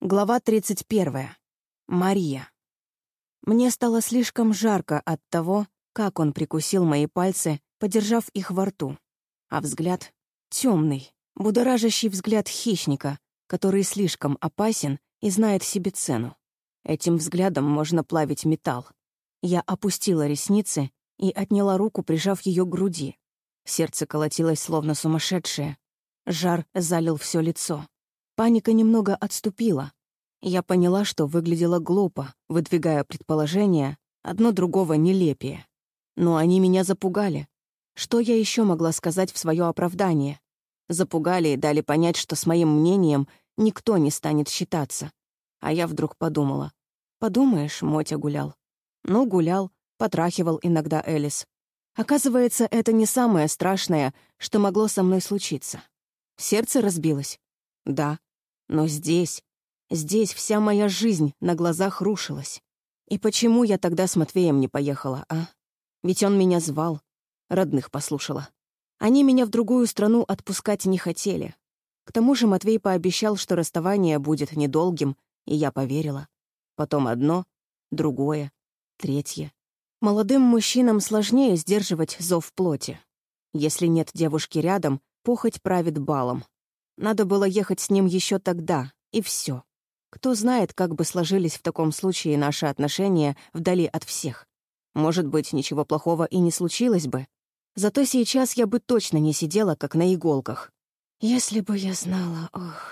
Глава 31. Мария. Мне стало слишком жарко от того, как он прикусил мои пальцы, подержав их во рту. А взгляд — темный, будоражащий взгляд хищника, который слишком опасен и знает себе цену. Этим взглядом можно плавить металл. Я опустила ресницы и отняла руку, прижав ее к груди. Сердце колотилось, словно сумасшедшее. Жар залил все лицо. Паника немного отступила. Я поняла, что выглядело глупо, выдвигая предположения, одно другого нелепее. Но они меня запугали. Что я еще могла сказать в свое оправдание? Запугали и дали понять, что с моим мнением никто не станет считаться. А я вдруг подумала. Подумаешь, Мотя гулял. Ну, гулял, потрахивал иногда Элис. Оказывается, это не самое страшное, что могло со мной случиться. Сердце разбилось. Да, но здесь, здесь вся моя жизнь на глазах рушилась. И почему я тогда с Матвеем не поехала, а? Ведь он меня звал, родных послушала. Они меня в другую страну отпускать не хотели. К тому же Матвей пообещал, что расставание будет недолгим, и я поверила. Потом одно, другое, третье. Молодым мужчинам сложнее сдерживать зов плоти. Если нет девушки рядом, похоть правит балом. Надо было ехать с ним еще тогда, и все. Кто знает, как бы сложились в таком случае наши отношения вдали от всех. Может быть, ничего плохого и не случилось бы. Зато сейчас я бы точно не сидела, как на иголках. «Если бы я знала, ох,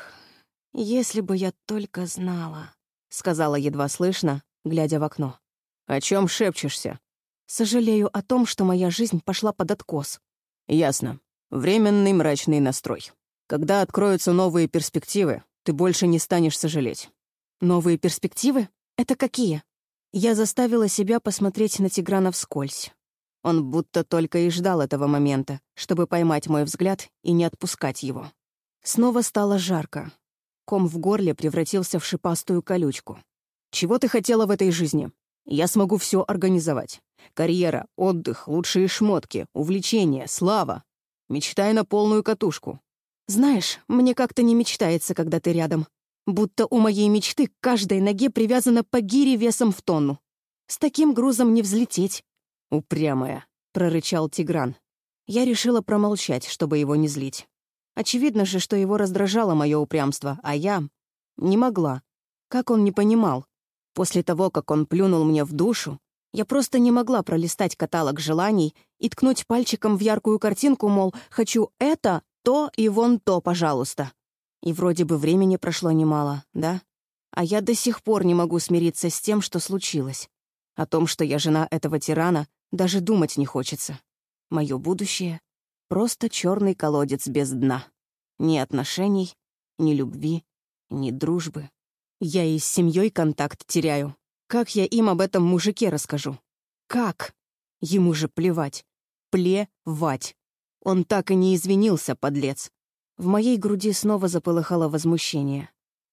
если бы я только знала», — сказала едва слышно, глядя в окно. «О чем шепчешься?» «Сожалею о том, что моя жизнь пошла под откос». «Ясно. Временный мрачный настрой. Когда откроются новые перспективы, ты больше не станешь сожалеть. Новые перспективы? Это какие? Я заставила себя посмотреть на Тиграна вскользь. Он будто только и ждал этого момента, чтобы поймать мой взгляд и не отпускать его. Снова стало жарко. Ком в горле превратился в шипастую колючку. «Чего ты хотела в этой жизни? Я смогу все организовать. Карьера, отдых, лучшие шмотки, увлечения, слава. Мечтай на полную катушку. Знаешь, мне как-то не мечтается, когда ты рядом. Будто у моей мечты к каждой ноге привязана по гире весом в тонну. С таким грузом не взлететь. «Упрямая», — прорычал Тигран. Я решила промолчать, чтобы его не злить. Очевидно же, что его раздражало мое упрямство, а я не могла. Как он не понимал? После того, как он плюнул мне в душу, я просто не могла пролистать каталог желаний и ткнуть пальчиком в яркую картинку, мол, хочу это, то и вон то, пожалуйста. И вроде бы времени прошло немало, да? А я до сих пор не могу смириться с тем, что случилось. О том, что я жена этого тирана, даже думать не хочется. Мое будущее — просто черный колодец без дна. Ни отношений, ни любви, ни дружбы. Я и с семьей контакт теряю. Как я им об этом мужике расскажу? Как? Ему же плевать. Плевать. Он так и не извинился, подлец. В моей груди снова заполыхало возмущение.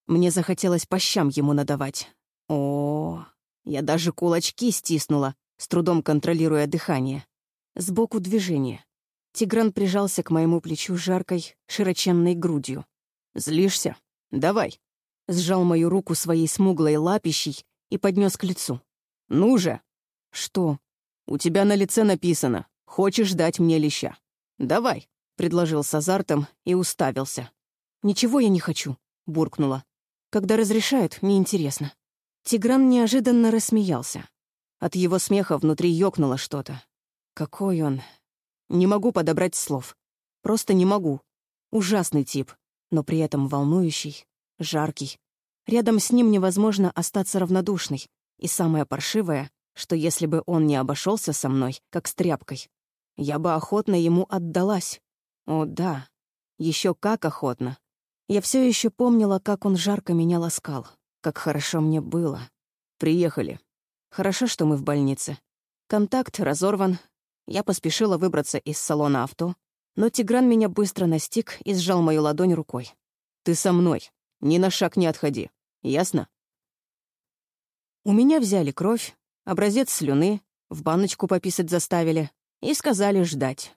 Мне захотелось по щам ему надавать. О, я даже кулачки стиснула, с трудом контролируя дыхание. Сбоку движение. Тигран прижался к моему плечу жаркой, широченной грудью. «Злишься? Давай!» Сжал мою руку своей смуглой лапищей и поднес к лицу. «Ну же!» «Что?» «У тебя на лице написано. Хочешь дать мне леща?» «Давай», — предложил с азартом и уставился. «Ничего я не хочу», — буркнула. «Когда разрешают, неинтересно». Тигран неожиданно рассмеялся. От его смеха внутри ёкнуло что-то. Какой он... Не могу подобрать слов. Просто не могу. Ужасный тип, но при этом волнующий, жаркий. Рядом с ним невозможно остаться равнодушной. И самое паршивое, что если бы он не обошелся со мной, как с тряпкой, я бы охотно ему отдалась. О, да, еще как охотно. Я все еще помнила, как он жарко меня ласкал, как хорошо мне было. Приехали. Хорошо, что мы в больнице. Контакт разорван. Я поспешила выбраться из салона авто, но Тигран меня быстро настиг и сжал мою ладонь рукой. «Ты со мной. Ни на шаг не отходи. Ясно?» У меня взяли кровь, образец слюны, в баночку пописать заставили, и сказали ждать.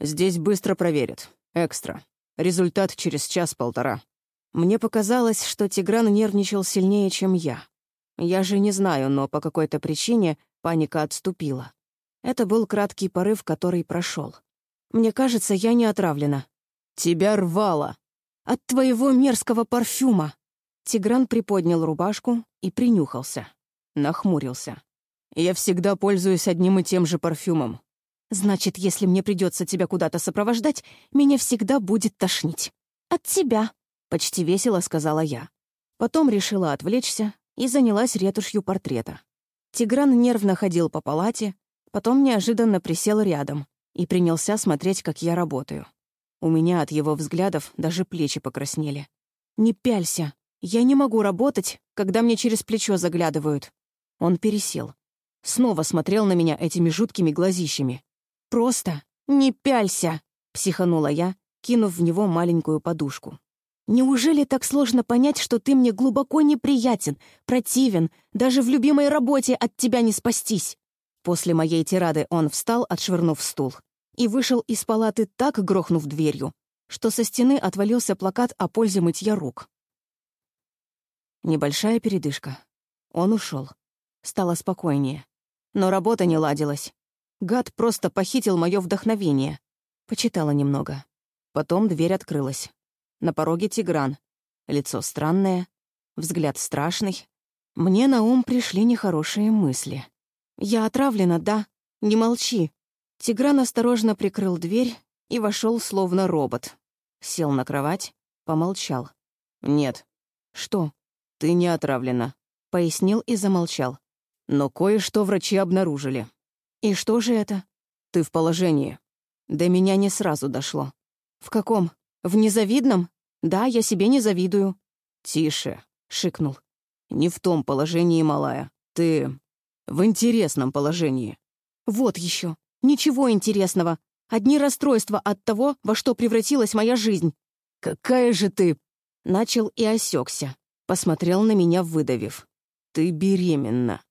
Здесь быстро проверят. Экстра. Результат через час-полтора. Мне показалось, что Тигран нервничал сильнее, чем я. Я же не знаю, но по какой-то причине паника отступила. Это был краткий порыв, который прошел. Мне кажется, я не отравлена. Тебя рвало. От твоего мерзкого парфюма. Тигран приподнял рубашку и принюхался. Нахмурился. Я всегда пользуюсь одним и тем же парфюмом. Значит, если мне придется тебя куда-то сопровождать, меня всегда будет тошнить. От тебя, почти весело сказала я. Потом решила отвлечься и занялась ретушью портрета. Тигран нервно ходил по палате, потом неожиданно присел рядом и принялся смотреть, как я работаю. У меня от его взглядов даже плечи покраснели. «Не пялься. Я не могу работать, когда мне через плечо заглядывают». Он пересел. Снова смотрел на меня этими жуткими глазищами. «Просто не пялься!» — психанула я, кинув в него маленькую подушку. «Неужели так сложно понять, что ты мне глубоко неприятен, противен, даже в любимой работе от тебя не спастись?» После моей тирады он встал, отшвырнув стул и вышел из палаты так, грохнув дверью, что со стены отвалился плакат о пользе мытья рук. Небольшая передышка. Он ушел. Стало спокойнее. Но работа не ладилась. Гад просто похитил мое вдохновение. Почитала немного. Потом дверь открылась. На пороге Тигран. Лицо странное, взгляд страшный. Мне на ум пришли нехорошие мысли. «Я отравлена, да? Не молчи. Тигран осторожно прикрыл дверь и вошел словно робот. Сел на кровать, помолчал. «Нет». «Что?» «Ты не отравлена», — пояснил и замолчал. «Но кое-что врачи обнаружили». «И что же это?» «Ты в положении». До меня не сразу дошло. «В каком? В незавидном? Да, я себе не завидую». «Тише», — шикнул. «Не в том положении, малая. Ты в интересном положении». «Вот еще. Ничего интересного. Одни расстройства от того, во что превратилась моя жизнь. «Какая же ты...» Начал и осекся. Посмотрел на меня, выдавив. «Ты беременна».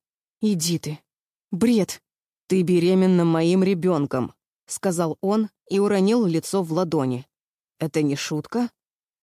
«Иди ты. Бред». «Ты беременна моим ребенком», — сказал он и уронил лицо в ладони. «Это не шутка?»